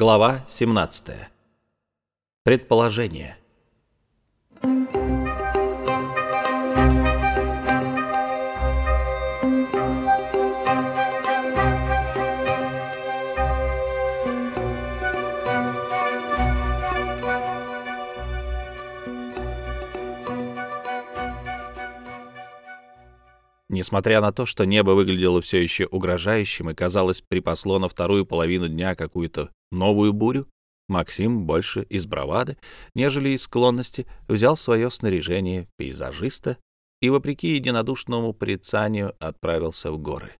Глава 17. Предположение. Несмотря на то, что небо выглядело все еще угрожающим и, казалось, припасло на вторую половину дня какую-то новую бурю, Максим больше из бравады, нежели из склонности, взял свое снаряжение пейзажиста и, вопреки единодушному порицанию, отправился в горы.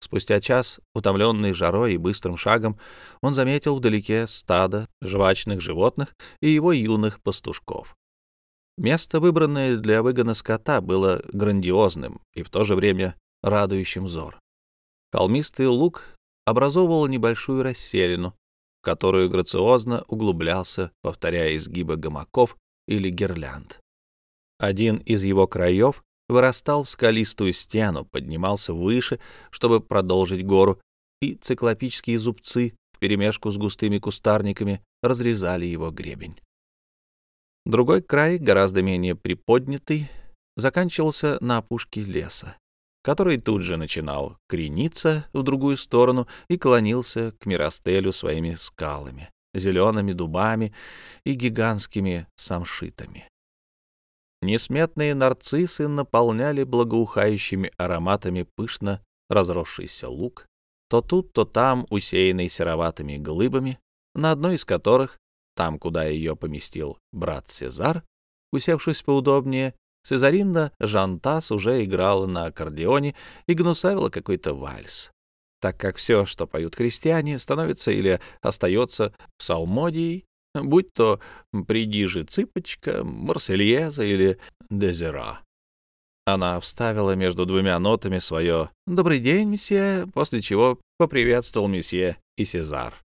Спустя час, утомленный жарой и быстрым шагом, он заметил вдалеке стадо жвачных животных и его юных пастушков. Место, выбранное для выгона скота, было грандиозным и в то же время радующим взор. Холмистый луг образовывал небольшую расселину, в которую грациозно углублялся, повторяя изгибы гамаков или гирлянд. Один из его краев вырастал в скалистую стену, поднимался выше, чтобы продолжить гору, и циклопические зубцы вперемешку с густыми кустарниками разрезали его гребень. Другой край, гораздо менее приподнятый, заканчивался на опушке леса, который тут же начинал крениться в другую сторону и клонился к Миростелю своими скалами, зелеными дубами и гигантскими самшитами. Несметные нарциссы наполняли благоухающими ароматами пышно разросшийся луг, то тут, то там усеянный сероватыми глыбами, на одной из которых там, куда ее поместил брат Сезар, усевшись поудобнее, Сезаринда Жантас уже играла на аккордеоне и гнусавила какой-то вальс, так как все, что поют крестьяне, становится или остается псалмодией, будь то «Приди же, цыпочка», «Марсельеза» или «Дезера». Она вставила между двумя нотами свое «Добрый день, месье», после чего поприветствовал месье и Сезар.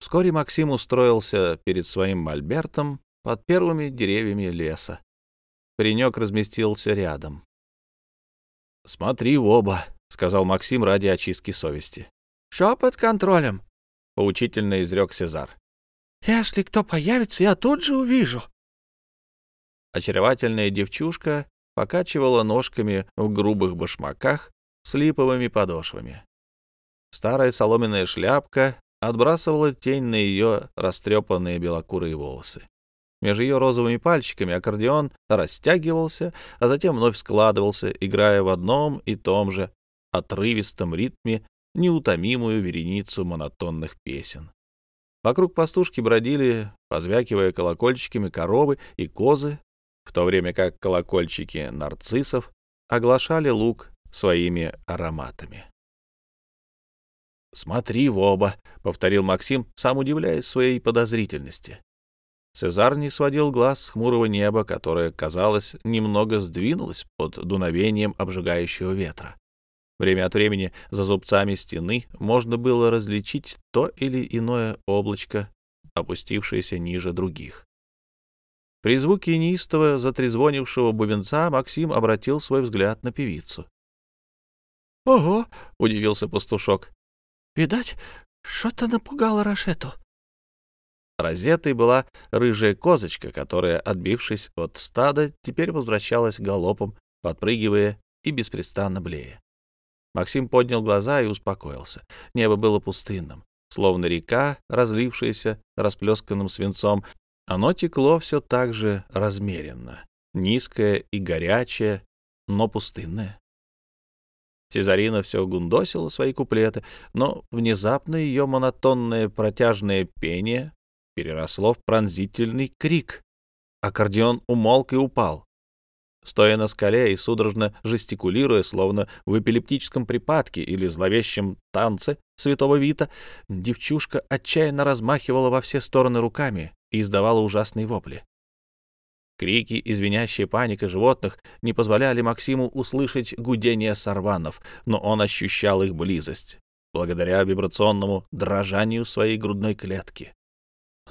Вскоре Максим устроился перед своим мольбертом под первыми деревьями леса. Паренек разместился рядом. «Смотри в оба», — сказал Максим ради очистки совести. «Все под контролем», — поучительно изрек Сезар. «Если кто появится, я тут же увижу». Очаровательная девчушка покачивала ножками в грубых башмаках с липовыми подошвами. Старая соломенная шляпка отбрасывала тень на ее растрепанные белокурые волосы. Между ее розовыми пальчиками аккордеон растягивался, а затем вновь складывался, играя в одном и том же отрывистом ритме неутомимую вереницу монотонных песен. Вокруг пастушки бродили, позвякивая колокольчиками коровы и козы, в то время как колокольчики нарциссов оглашали луг своими ароматами. «Смотри в оба», — повторил Максим, сам удивляясь своей подозрительности. Цезар не сводил глаз с хмурого неба, которое, казалось, немного сдвинулось под дуновением обжигающего ветра. Время от времени за зубцами стены можно было различить то или иное облачко, опустившееся ниже других. При звуке неистово затрезвонившего бубенца Максим обратил свой взгляд на певицу. «Ого!» — удивился пастушок. Видать, что-то напугало Рашету. Розетой была рыжая козочка, которая, отбившись от стада, теперь возвращалась галопом, подпрыгивая и беспрестанно блея. Максим поднял глаза и успокоился. Небо было пустынным, словно река, разлившаяся расплесканным свинцом. Оно текло все так же размеренно, низкое и горячее, но пустынное. Цезарина все гундосила свои куплеты, но внезапно ее монотонное протяжное пение переросло в пронзительный крик. Аккордеон умолк и упал. Стоя на скале и судорожно жестикулируя, словно в эпилептическом припадке или зловещем танце святого Вита, девчушка отчаянно размахивала во все стороны руками и издавала ужасные вопли. Крики и звенящая паника животных не позволяли Максиму услышать гудение сорванов, но он ощущал их близость, благодаря вибрационному дрожанию своей грудной клетки.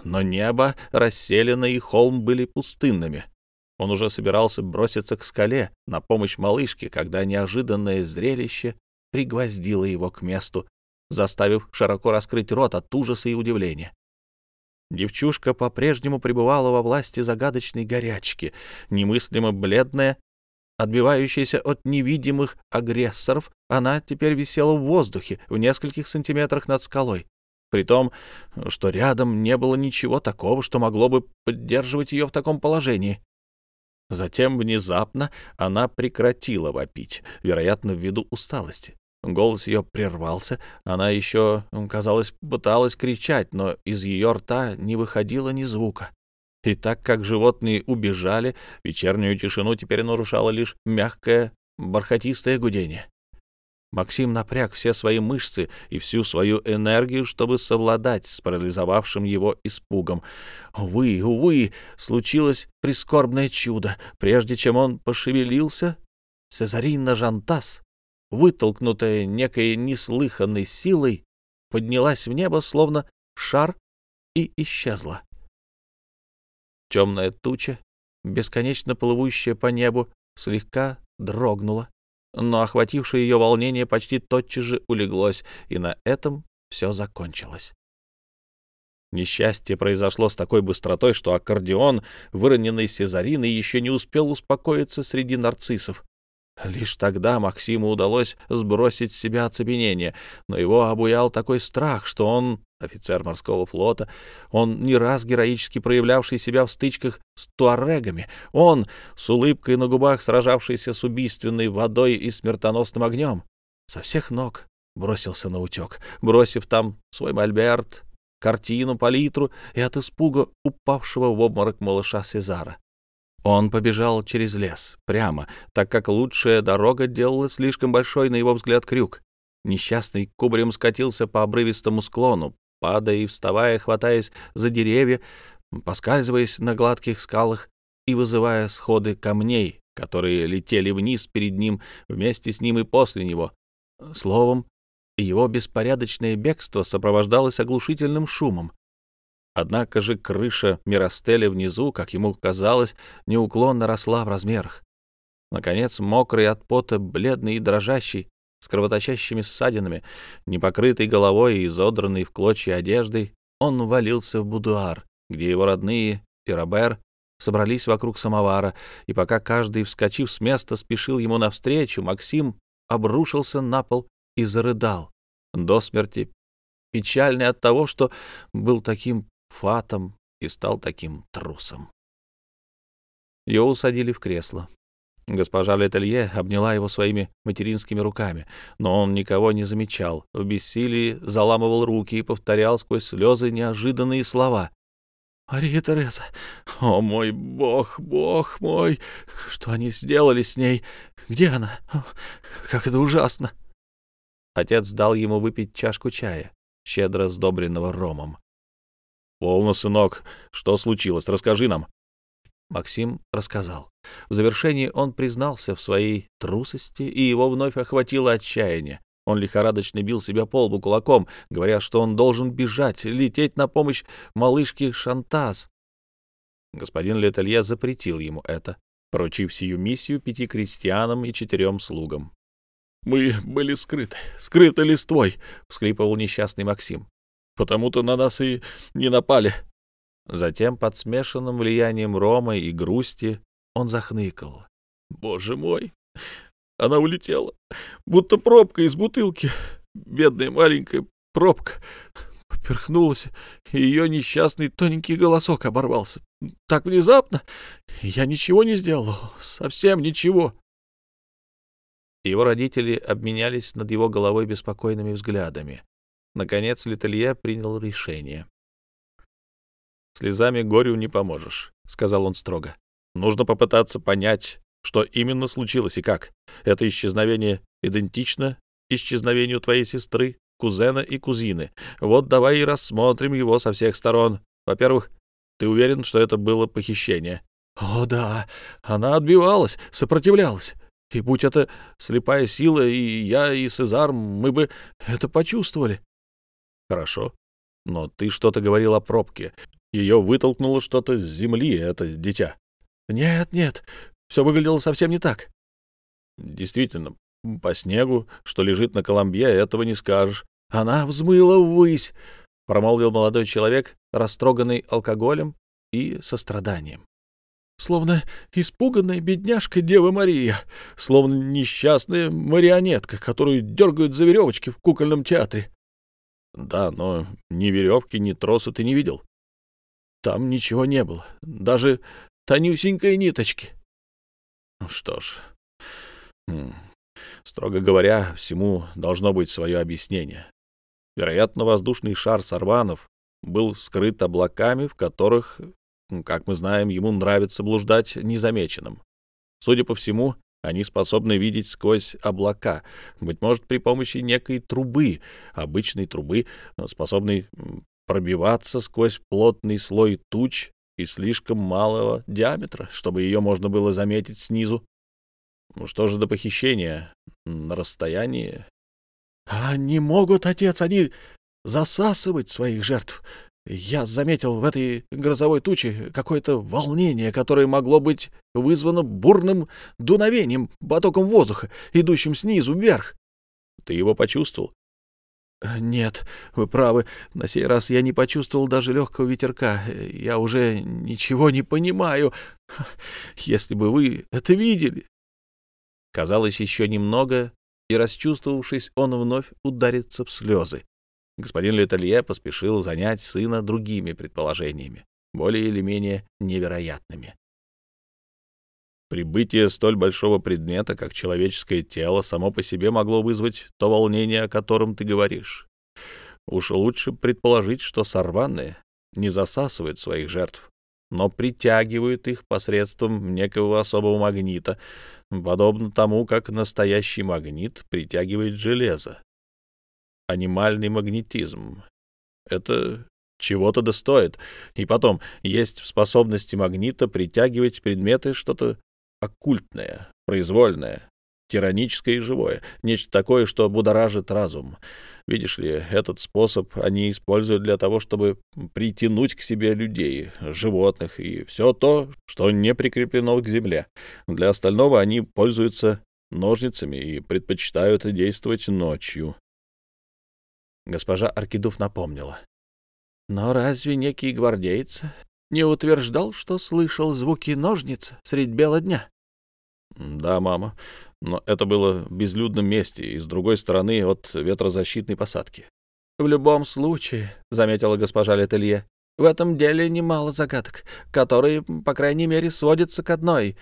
Но небо, расселено и холм были пустынными. Он уже собирался броситься к скале на помощь малышке, когда неожиданное зрелище пригвоздило его к месту, заставив широко раскрыть рот от ужаса и удивления. Девчушка по-прежнему пребывала во власти загадочной горячки, немыслимо бледная, отбивающаяся от невидимых агрессоров, она теперь висела в воздухе в нескольких сантиметрах над скалой, при том, что рядом не было ничего такого, что могло бы поддерживать ее в таком положении. Затем внезапно она прекратила вопить, вероятно, ввиду усталости. Голос ее прервался, она еще, казалось, пыталась кричать, но из ее рта не выходило ни звука. И так как животные убежали, вечернюю тишину теперь нарушало лишь мягкое, бархатистое гудение. Максим напряг все свои мышцы и всю свою энергию, чтобы совладать с парализовавшим его испугом. Увы, увы, случилось прискорбное чудо. Прежде чем он пошевелился, Цезарина Жантас, вытолкнутая некой неслыханной силой, поднялась в небо, словно шар, и исчезла. Темная туча, бесконечно плывущая по небу, слегка дрогнула но охватившее ее волнение почти тотчас же улеглось, и на этом все закончилось. Несчастье произошло с такой быстротой, что аккордеон, выроненный Сезариной, еще не успел успокоиться среди нарциссов. Лишь тогда Максиму удалось сбросить с себя оцепенение, но его обуял такой страх, что он, офицер морского флота, он не раз героически проявлявший себя в стычках с туарегами, он, с улыбкой на губах сражавшийся с убийственной водой и смертоносным огнем, со всех ног бросился на утек, бросив там свой мольберт, картину, палитру и от испуга упавшего в обморок малыша Сезара. Он побежал через лес, прямо, так как лучшая дорога делала слишком большой, на его взгляд, крюк. Несчастный кубарем скатился по обрывистому склону, падая и вставая, хватаясь за деревья, поскальзываясь на гладких скалах и вызывая сходы камней, которые летели вниз перед ним, вместе с ним и после него. Словом, его беспорядочное бегство сопровождалось оглушительным шумом. Однако же крыша Миростеля внизу, как ему казалось, неуклонно росла в размерах. Наконец, мокрый от пота, бледный и дрожащий, с кровоточащими ссадинами, непокрытый головой и изодранный в клочья одеждой, он валился в будуар, где его родные и Робер собрались вокруг самовара, и пока каждый, вскочив с места, спешил ему навстречу, Максим обрушился на пол и зарыдал до смерти, печальный от того, что был таким фатом и стал таким трусом. Ее усадили в кресло. Госпожа Летелье обняла его своими материнскими руками, но он никого не замечал, в бессилии заламывал руки и повторял сквозь слезы неожиданные слова. «Мария Тереза! О, мой бог, бог мой! Что они сделали с ней? Где она? Как это ужасно!» Отец дал ему выпить чашку чая, щедро сдобренного ромом. «Полно, сынок. Что случилось? Расскажи нам». Максим рассказал. В завершении он признался в своей трусости, и его вновь охватило отчаяние. Он лихорадочно бил себя по лбу кулаком, говоря, что он должен бежать, лететь на помощь малышке Шантаз. Господин Летелье запретил ему это, поручив сию миссию пяти крестьянам и четырем слугам. «Мы были скрыты, скрыты листвой», — всхлипывал несчастный Максим потому-то на нас и не напали. Затем, под смешанным влиянием рома и грусти, он захныкал. «Боже мой! Она улетела, будто пробка из бутылки. Бедная маленькая пробка. Поперхнулась, и ее несчастный тоненький голосок оборвался. Так внезапно. Я ничего не сделал, совсем ничего». Его родители обменялись над его головой беспокойными взглядами. Наконец Летелье принял решение. «Слезами горю не поможешь», — сказал он строго. «Нужно попытаться понять, что именно случилось и как. Это исчезновение идентично исчезновению твоей сестры, кузена и кузины. Вот давай и рассмотрим его со всех сторон. Во-первых, ты уверен, что это было похищение?» «О, да, она отбивалась, сопротивлялась. И будь это слепая сила, и я, и Сезар, мы бы это почувствовали. Хорошо. Но ты что-то говорил о пробке. Ее вытолкнуло что-то с земли, это дитя. Нет, нет, все выглядело совсем не так. Действительно, по снегу, что лежит на Коломбье, этого не скажешь. Она взмыла ввысь, — промолвил молодой человек, растроганный алкоголем и состраданием. Словно испуганная бедняжка Дева Мария, словно несчастная марионетка, которую дергают за веревочки в кукольном театре. Да, но ни веревки, ни троса ты не видел. Там ничего не было, даже тонюсенькой ниточки. Что ж, хм, строго говоря, всему должно быть свое объяснение. Вероятно, воздушный шар Сарванов был скрыт облаками, в которых, как мы знаем, ему нравится блуждать незамеченным. Судя по всему, они способны видеть сквозь облака, быть может, при помощи некой трубы, обычной трубы, способной пробиваться сквозь плотный слой туч и слишком малого диаметра, чтобы ее можно было заметить снизу. Ну что же до похищения на расстоянии? — Они могут, отец, они засасывать своих жертв. Я заметил в этой грозовой туче какое-то волнение, которое могло быть вызвано бурным дуновением, потоком воздуха, идущим снизу вверх. Ты его почувствовал? Нет, вы правы. На сей раз я не почувствовал даже легкого ветерка. Я уже ничего не понимаю. Если бы вы это видели. Казалось, еще немного, и, расчувствовавшись, он вновь ударится в слезы. Господин Летелье поспешил занять сына другими предположениями, более или менее невероятными. Прибытие столь большого предмета, как человеческое тело, само по себе могло вызвать то волнение, о котором ты говоришь. Уж лучше предположить, что сорваны не засасывают своих жертв, но притягивают их посредством некого особого магнита, подобно тому, как настоящий магнит притягивает железо анимальный магнетизм. Это чего-то достоит. И потом, есть в способности магнита притягивать предметы что-то оккультное, произвольное, тираническое и живое, нечто такое, что будоражит разум. Видишь ли, этот способ они используют для того, чтобы притянуть к себе людей, животных и все то, что не прикреплено к земле. Для остального они пользуются ножницами и предпочитают действовать ночью. Госпожа Аркидув напомнила. «Но разве некий гвардейц не утверждал, что слышал звуки ножниц средь бела дня?» «Да, мама, но это было в безлюдном месте и с другой стороны от ветрозащитной посадки». «В любом случае», — заметила госпожа Летелье, — «в этом деле немало загадок, которые, по крайней мере, сводятся к одной.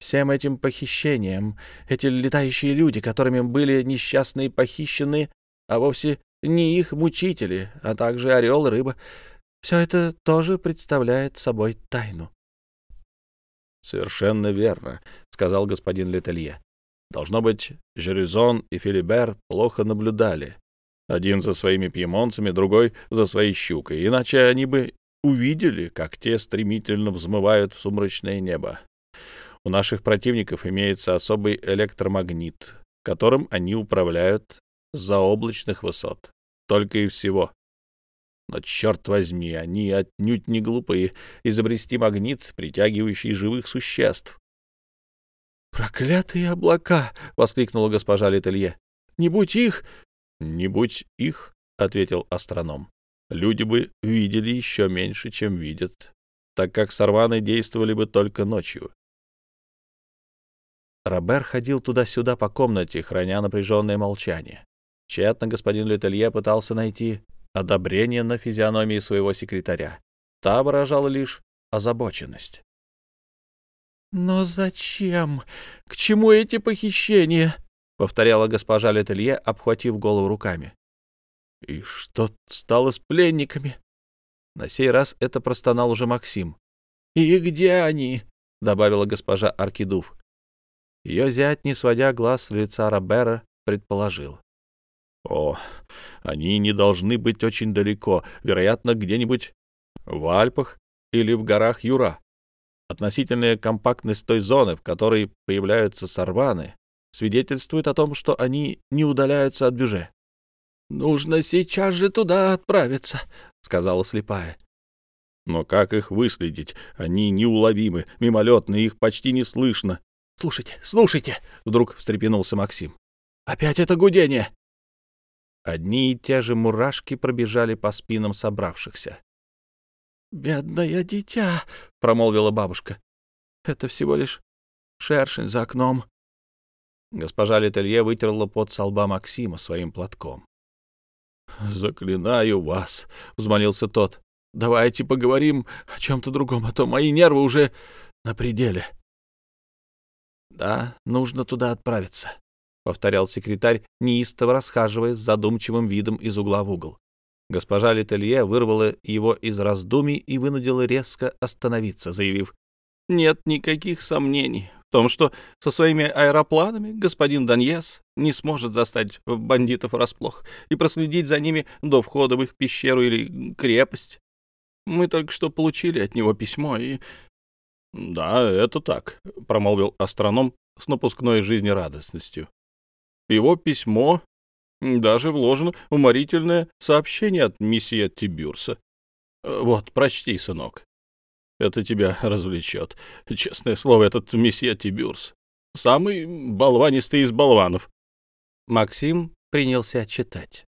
Всем этим похищениям, эти летающие люди, которыми были несчастные похищены, а вовсе не их мучители, а также орел, рыба. Все это тоже представляет собой тайну. — Совершенно верно, — сказал господин Летелье. Должно быть, Жерюзон и Филибер плохо наблюдали. Один за своими пьемонцами, другой за своей щукой, иначе они бы увидели, как те стремительно взмывают в сумрачное небо. У наших противников имеется особый электромагнит, которым они управляют заоблачных высот. Только и всего. Но, черт возьми, они отнюдь не глупые изобрести магнит, притягивающий живых существ. «Проклятые облака!» — воскликнула госпожа Летелье. «Не будь их!» «Не будь их!» — ответил астроном. «Люди бы видели еще меньше, чем видят, так как сорваны действовали бы только ночью. Робер ходил туда-сюда по комнате, храня напряженное молчание. Тщетно господин Летелье пытался найти одобрение на физиономии своего секретаря. Та выражала лишь озабоченность. «Но зачем? К чему эти похищения?» — повторяла госпожа Летелье, обхватив голову руками. «И что стало с пленниками?» На сей раз это простонал уже Максим. «И где они?» — добавила госпожа Аркидув. Ее зять, не сводя глаз с лица Робера, предположил. О, они не должны быть очень далеко, вероятно, где-нибудь в Альпах или в горах Юра. Относительная компактность той зоны, в которой появляются сорваны, свидетельствует о том, что они не удаляются от бюже. «Нужно сейчас же туда отправиться», — сказала слепая. «Но как их выследить? Они неуловимы, мимолетны, их почти не слышно». «Слушайте, слушайте!» — вдруг встрепенулся Максим. «Опять это гудение! Одни и те же мурашки пробежали по спинам собравшихся. «Бедное дитя!» — промолвила бабушка. «Это всего лишь шершень за окном». Госпожа Летелье вытерла пот со лба Максима своим платком. «Заклинаю вас», — взмолился тот. «Давайте поговорим о чем-то другом, а то мои нервы уже на пределе». «Да, нужно туда отправиться», — повторял секретарь, неистово расхаживая с задумчивым видом из угла в угол. Госпожа Летелье вырвала его из раздумий и вынудила резко остановиться, заявив, «Нет никаких сомнений в том, что со своими аэропланами господин Даньес не сможет застать бандитов врасплох и проследить за ними до входа в их пещеру или крепость. Мы только что получили от него письмо и...» «Да, это так», — промолвил астроном с напускной жизнерадостностью. «Его письмо даже вложено уморительное сообщение от месье Тибюрса. Вот, прочти, сынок. Это тебя развлечет. Честное слово, этот месье Тибюрс. Самый болванистый из болванов. Максим принялся читать.